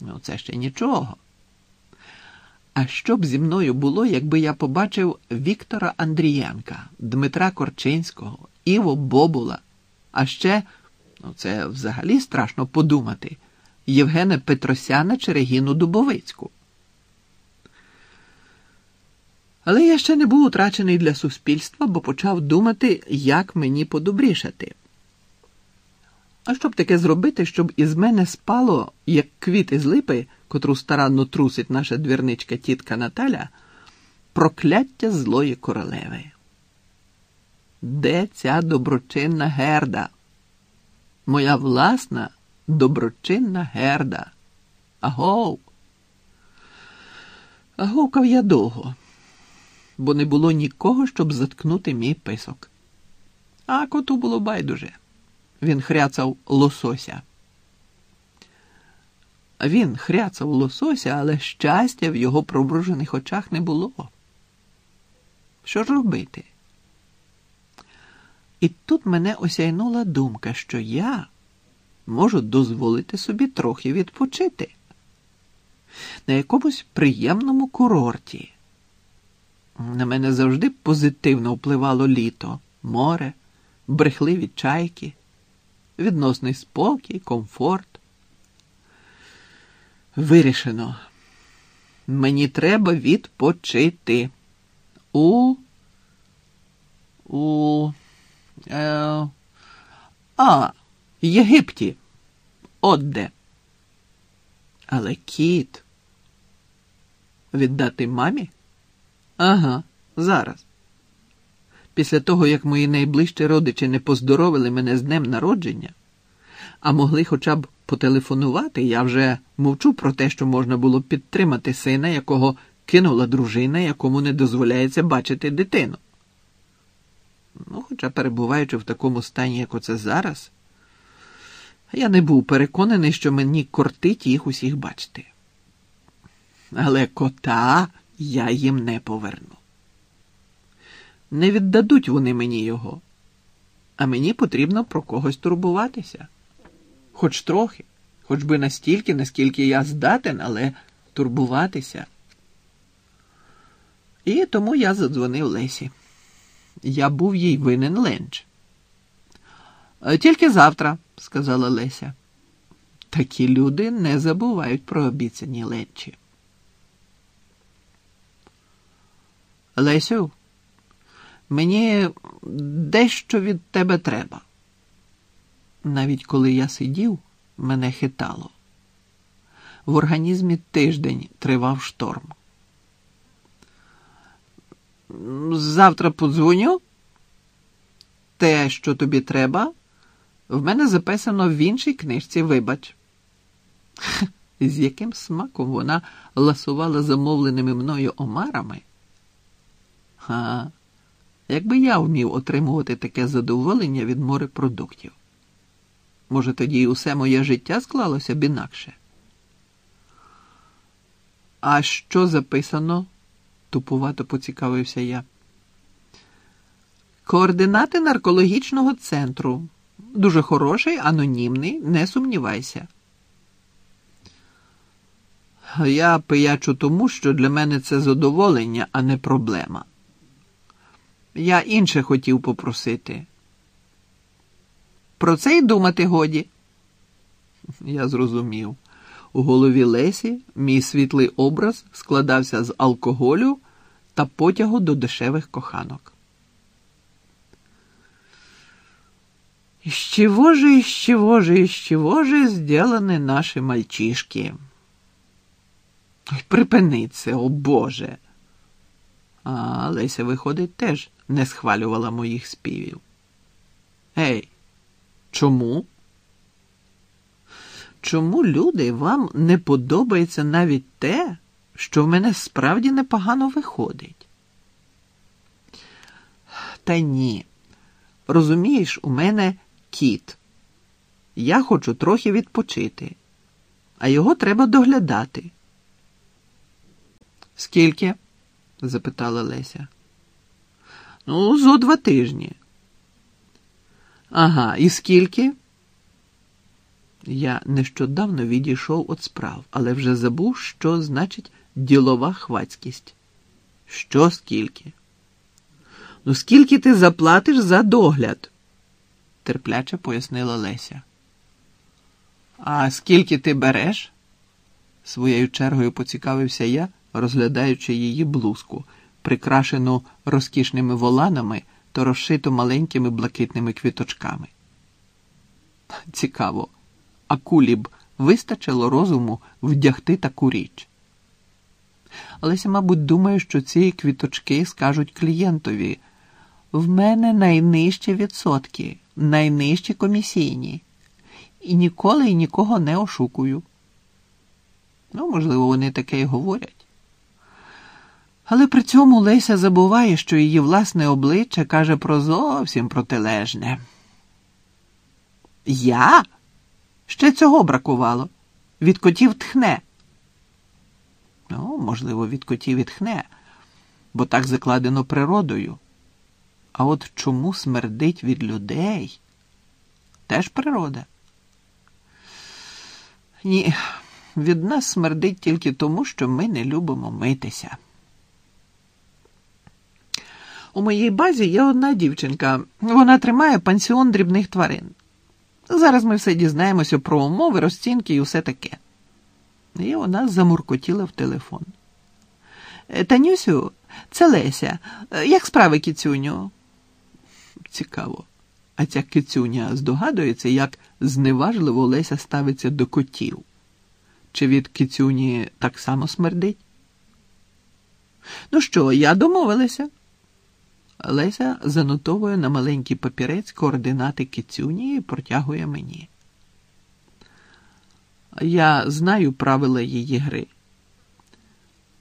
Ну, це ще нічого. А що б зі мною було, якби я побачив Віктора Андрієнка, Дмитра Корчинського, Іво Бобула, а ще, ну це взагалі страшно подумати, Євгена Петросяна чи Регіну Дубовицьку. Але я ще не був утрачений для суспільства, бо почав думати, як мені подобрішати. А що б таке зробити, щоб із мене спало, як квіти з липи, котру старанно трусить наша двірничка тітка Наталя, прокляття злої королеви? Де ця доброчинна герда? Моя власна доброчинна герда. Агов. Аговкав я довго, бо не було нікого, щоб заткнути мій писок. А коту було байдуже. Він хряцав лосося. Він хряцав лосося, але щастя в його пробружених очах не було. Що ж робити? І тут мене осяйнула думка, що я можу дозволити собі трохи відпочити на якомусь приємному курорті. На мене завжди позитивно впливало літо, море, брехливі чайки відносний спокій, комфорт. Вирішено. Мені треба відпочити. У. У. Е, А, Єгипті. От де. Але кіт. Віддати мамі? Ага, зараз. Після того, як мої найближчі родичі не поздоровили мене з днем народження, а могли хоча б потелефонувати, я вже мовчу про те, що можна було підтримати сина, якого кинула дружина, якому не дозволяється бачити дитину. Ну, хоча, перебуваючи в такому стані, як оце зараз, я не був переконаний, що мені кортить їх усіх бачити. Але кота я їм не поверну. Не віддадуть вони мені його, а мені потрібно про когось турбуватися. Хоч трохи, хоч би настільки, наскільки я здатен, але турбуватися. І тому я задзвонив Лесі. Я був їй винен ленч. Тільки завтра, сказала Леся. Такі люди не забувають про обіцяні ленчі. Лесю, Мені дещо від тебе треба. Навіть коли я сидів, мене хитало. В організмі тиждень тривав шторм. Завтра подзвоню. Те, що тобі треба, в мене записано в іншій книжці, вибач. З яким смаком вона ласувала замовленими мною омарами? Ха. Якби я вмів отримувати таке задоволення від морепродуктів, може, тоді і усе моє життя склалося б інакше. А що записано? тупувато поцікавився я. Координати наркологічного центру. Дуже хороший, анонімний, не сумнівайся. Я пиячу тому, що для мене це задоволення, а не проблема. Я інше хотів попросити. Про це й думати годі. Я зрозумів. У голові Лесі мій світлий образ складався з алкоголю та потягу до дешевих коханок. Из чего же, из чего же, из чего же сделаны наші мальчишки? Ой, припини це, о Боже. А Леся, виходить, теж не схвалювала моїх співів. Ей, чому? Чому, люди, вам не подобається навіть те, що в мене справді непогано виходить? Та ні. Розумієш, у мене кіт. Я хочу трохи відпочити, а його треба доглядати. Скільки? запитала Леся. Ну, зо два тижні. Ага, і скільки? Я нещодавно відійшов від справ, але вже забув, що значить ділова хвацькість. Що скільки? Ну, скільки ти заплатиш за догляд? терпляче пояснила Леся. А скільки ти береш? Своєю чергою поцікавився я, розглядаючи її блузку, прикрашену розкішними воланами та розшиту маленькими блакитними квіточками. Цікаво, а кулі б вистачило розуму вдягти таку річ. Олеся, мабуть, думає, що ці квіточки скажуть клієнтові в мене найнижчі відсотки, найнижчі комісійні, і ніколи і нікого не ошукую. Ну, можливо, вони таке й говорять. Але при цьому Леся забуває, що її власне обличчя каже про зовсім протилежне. Я? Ще цього бракувало. Від котів тхне. Ну, можливо, від котів і тхне, бо так закладено природою. А от чому смердить від людей? Теж природа. Ні, від нас смердить тільки тому, що ми не любимо митися. У моїй базі є одна дівчинка. Вона тримає пансіон дрібних тварин. Зараз ми все дізнаємося про умови, розцінки і усе таке. І вона замуркотіла в телефон. «Е, Танюсю, це Леся. Е, Як справи кіцюню? Цікаво. А ця кицюня здогадується, як зневажливо Леся ставиться до котів. Чи від кицюні так само смердить? Ну що, я домовилася. Леся занотовує на маленький папірець координати кицюні і протягує мені. Я знаю правила її гри.